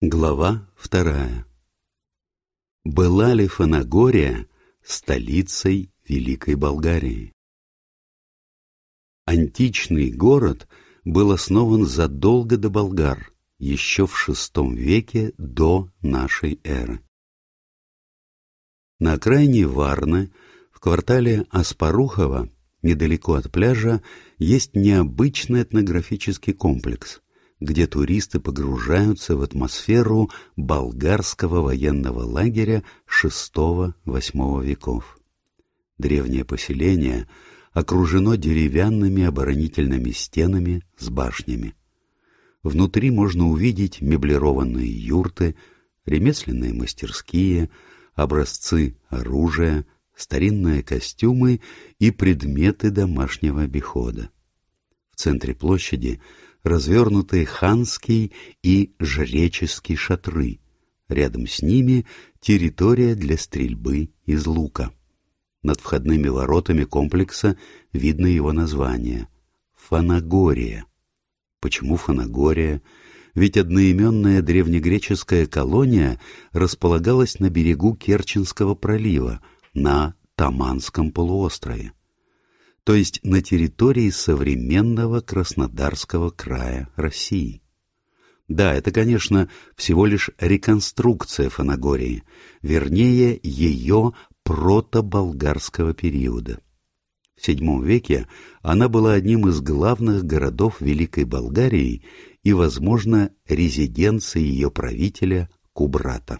Глава вторая Была ли Фанагория столицей Великой Болгарии? Античный город был основан задолго до болгар, еще в VI веке до нашей эры. На окраине Варны, в квартале Аспарухова, недалеко от пляжа, есть необычный этнографический комплекс – где туристы погружаются в атмосферу болгарского военного лагеря VI-VIII веков. Древнее поселение окружено деревянными оборонительными стенами с башнями. Внутри можно увидеть меблированные юрты, ремесленные мастерские, образцы оружия, старинные костюмы и предметы домашнего обихода. В центре площади развернутые ханский и жреческий шатры. Рядом с ними территория для стрельбы из лука. Над входными воротами комплекса видно его название — Фанагория. Почему Фанагория? Ведь одноименная древнегреческая колония располагалась на берегу Керченского пролива, на Таманском полуострове то есть на территории современного Краснодарского края России. Да, это, конечно, всего лишь реконструкция Фанагории, вернее, ее протоболгарского периода. В VII веке она была одним из главных городов Великой Болгарии и, возможно, резиденцией ее правителя Кубрата.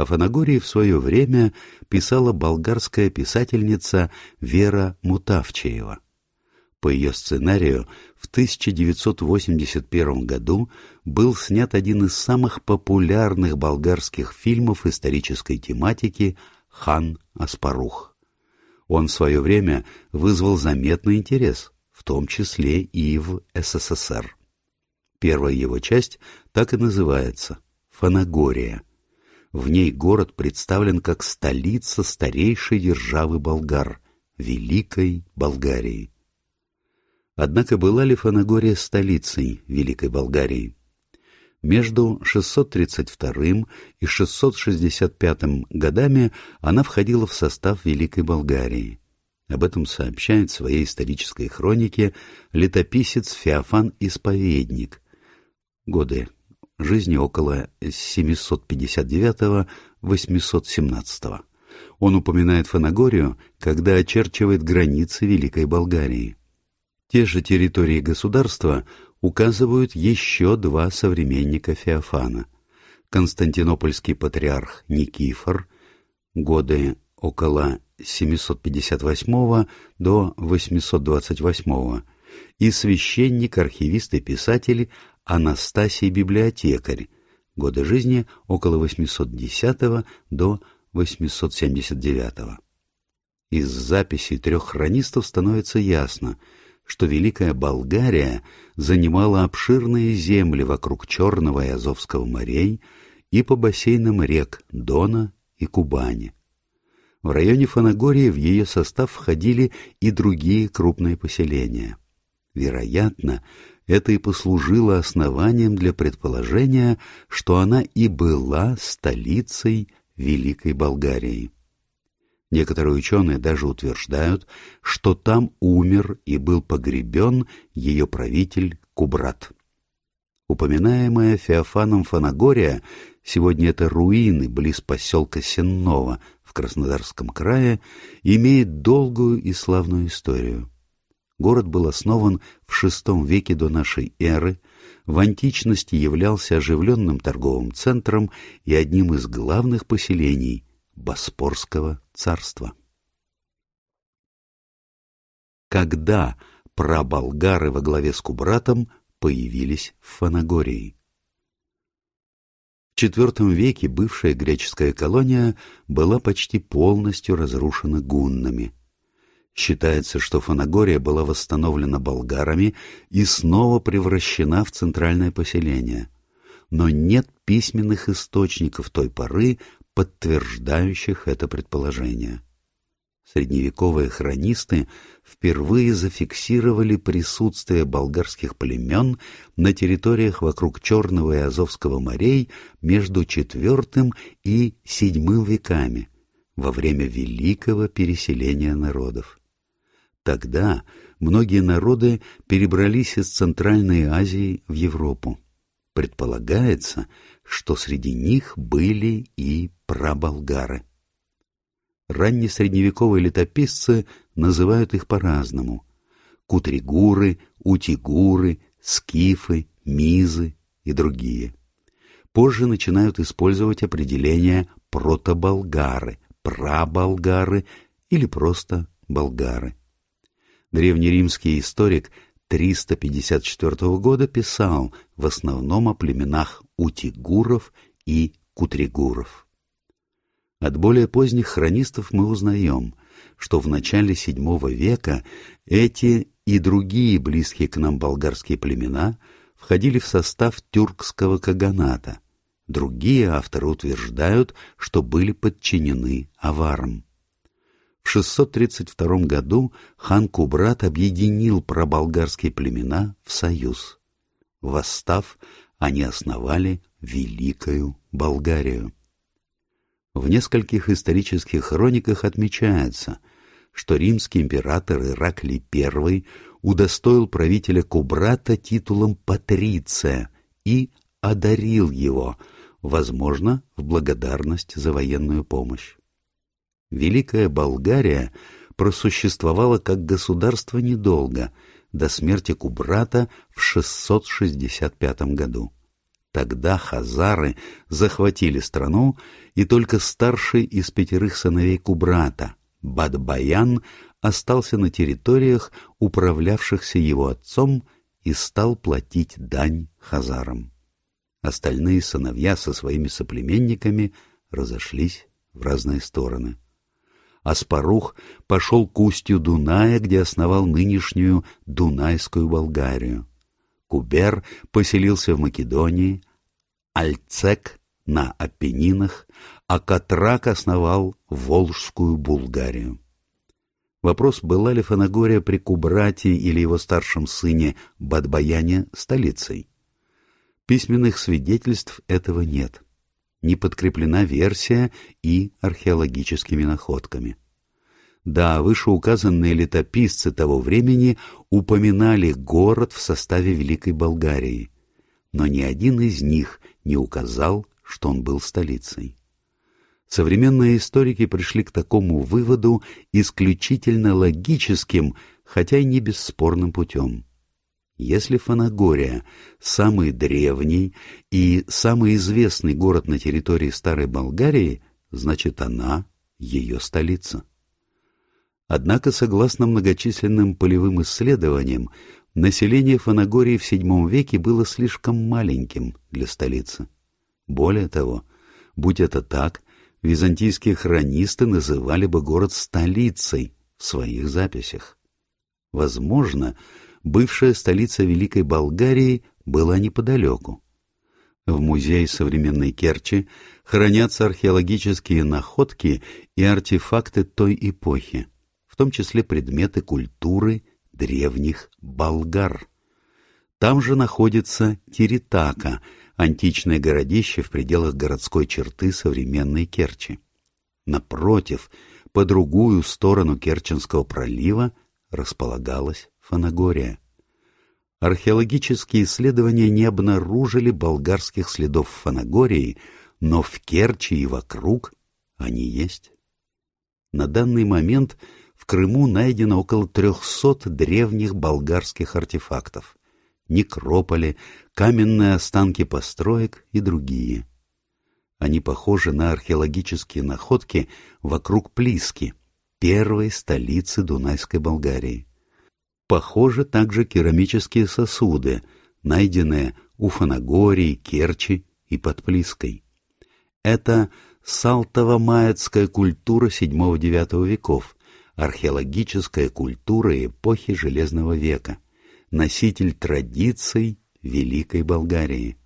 О Фанагории в свое время писала болгарская писательница Вера Мутавчеева. По ее сценарию в 1981 году был снят один из самых популярных болгарских фильмов исторической тематики «Хан Аспарух». Он в свое время вызвал заметный интерес, в том числе и в СССР. Первая его часть так и называется «Фанагория», в ней город представлен как столица старейшей державы болгар, Великой Болгарии. Однако была ли Фанагория столицей Великой Болгарии? Между 632 и 665 годами она входила в состав Великой Болгарии. Об этом сообщает в своей исторической хронике летописец Феофан Исповедник. Годы жизни около 759-817. Он упоминает Фанагорию, когда очерчивает границы Великой Болгарии. Те же территории государства указывают еще два современника Феофана. Константинопольский патриарх Никифор, годы около 758 до 828, и священник, архивист и писатель Анастасий Библиотекарь, годы жизни около 810 до 879. Из записей трех хронистов становится ясно, что Великая Болгария занимала обширные земли вокруг Черного и Азовского морей и по бассейнам рек Дона и Кубани. В районе Фанагории в ее состав входили и другие крупные поселения. Вероятно, это и послужило основанием для предположения, что она и была столицей Великой Болгарии. Некоторые ученые даже утверждают, что там умер и был погребен ее правитель Кубрат. Упоминаемая Феофаном Фанагория, сегодня это руины близ поселка Сеннова в Краснодарском крае, имеет долгую и славную историю. Город был основан в VI веке до нашей эры, в античности являлся оживленным торговым центром и одним из главных поселений Боспорского царства. Когда праболгары во главе с Кубратом появились в Фанагории? В IV веке бывшая греческая колония была почти полностью разрушена гуннами – Считается, что Фанагория была восстановлена болгарами и снова превращена в центральное поселение. Но нет письменных источников той поры, подтверждающих это предположение. Средневековые хронисты впервые зафиксировали присутствие болгарских племен на территориях вокруг Черного и Азовского морей между IV и VII веками во время великого переселения народов. Тогда многие народы перебрались из Центральной Азии в Европу. Предполагается, что среди них были и праболгары. Раннесредневековые летописцы называют их по-разному. Кутригуры, утигуры, скифы, мизы и другие. Позже начинают использовать определения протоболгары, праболгары или просто болгары. Древнеримский историк 354 года писал в основном о племенах утигуров и кутригуров. От более поздних хронистов мы узнаем, что в начале VII века эти и другие близкие к нам болгарские племена входили в состав тюркского каганата. Другие авторы утверждают, что были подчинены аварам. В 632 году хан Кубрат объединил проболгарские племена в союз. Восстав, они основали Великую Болгарию. В нескольких исторических хрониках отмечается, что римский император Ираклий I удостоил правителя Кубрата титулом патриция и одарил его, возможно, в благодарность за военную помощь. Великая Болгария просуществовала как государство недолго, до смерти Кубрата в 665 году. Тогда хазары захватили страну, и только старший из пятерых сыновей Кубрата, Бадбаян, остался на территориях, управлявшихся его отцом, и стал платить дань хазарам. Остальные сыновья со своими соплеменниками разошлись в разные стороны. Аспарух пошел к устью Дуная, где основал нынешнюю Дунайскую Болгарию. Кубер поселился в Македонии, Альцек на Апеннинах, а Катрак основал Волжскую Булгарию. Вопрос, была ли Фанагория при Кубрате или его старшем сыне Бадбаяне столицей. Письменных свидетельств этого нет. Не подкреплена версия и археологическими находками. Да, вышеуказанные летописцы того времени упоминали город в составе Великой Болгарии, но ни один из них не указал, что он был столицей. Современные историки пришли к такому выводу исключительно логическим, хотя и не бесспорным путем. Если Фанагория – самый древний и самый известный город на территории Старой Болгарии, значит она – ее столица. Однако, согласно многочисленным полевым исследованиям, население Фанагории в VII веке было слишком маленьким для столицы. Более того, будь это так, византийские хронисты называли бы город столицей в своих записях. Возможно, бывшая столица Великой Болгарии была неподалеку. В музее современной Керчи хранятся археологические находки и артефакты той эпохи том числе предметы культуры древних болгар. Там же находится Тиритака, античное городище в пределах городской черты современной Керчи. Напротив, по другую сторону Керченского пролива располагалась Фанагория. Археологические исследования не обнаружили болгарских следов Фанагории, но в Керчи и вокруг они есть. На данный момент – в Крыму найдено около трехсот древних болгарских артефактов, некрополи, каменные останки построек и другие. Они похожи на археологические находки вокруг Плиски, первой столицы Дунайской Болгарии. Похожи также керамические сосуды, найденные у Фанагории, Керчи и под Плиской. Это салтово-маецкая культура VII-IX веков, археологическая культура эпохи Железного века, носитель традиций Великой Болгарии.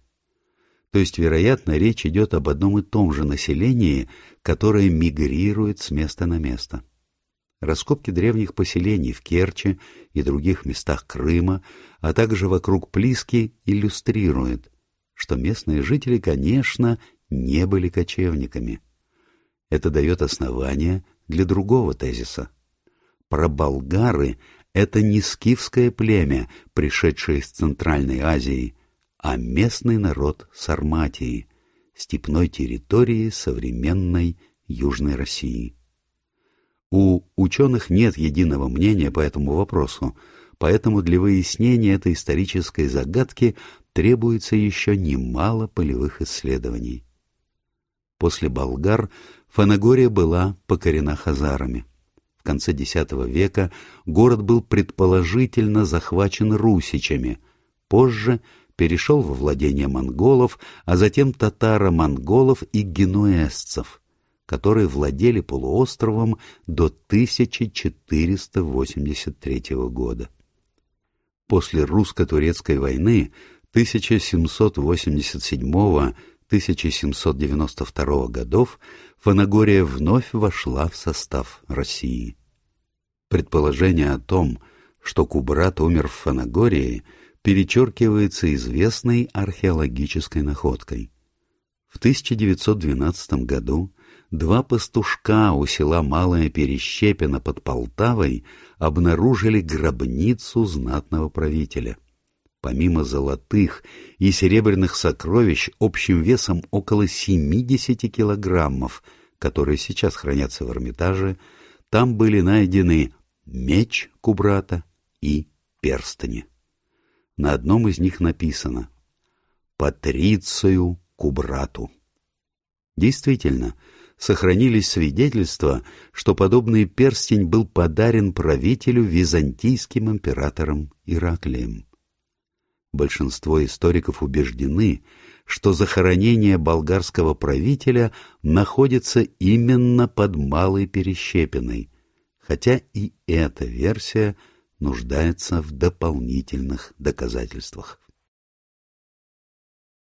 То есть, вероятно, речь идет об одном и том же населении, которое мигрирует с места на место. Раскопки древних поселений в Керчи и других местах Крыма, а также вокруг Плиски иллюстрируют, что местные жители, конечно, не были кочевниками. Это дает основание для другого тезиса. Проболгары — это не скифское племя, пришедшее из Центральной Азии, а местный народ Сарматии, степной территории современной Южной России. У ученых нет единого мнения по этому вопросу, поэтому для выяснения этой исторической загадки требуется еще немало полевых исследований. После болгар Фанагория была покорена хазарами. В конце X века город был предположительно захвачен русичами, позже перешел во владение монголов, а затем татаро-монголов и генуэзцев, которые владели полуостровом до 1483 года. После русско-турецкой войны 1787-1792 годов Фанагория вновь вошла в состав России. Предположение о том, что Кубрат умер в Фанагории, перечеркивается известной археологической находкой. В 1912 году два пастушка у села Малая Перещепина под Полтавой обнаружили гробницу знатного правителя. Помимо золотых и серебряных сокровищ общим весом около 70 килограммов, которые сейчас хранятся в Эрмитаже, там были найдены меч Кубрата и перстни. На одном из них написано «Патрицию Кубрату». Действительно, сохранились свидетельства, что подобный перстень был подарен правителю византийским императором Ираклием. Большинство историков убеждены, что захоронение болгарского правителя находится именно под Малой Перещепиной, хотя и эта версия нуждается в дополнительных доказательствах.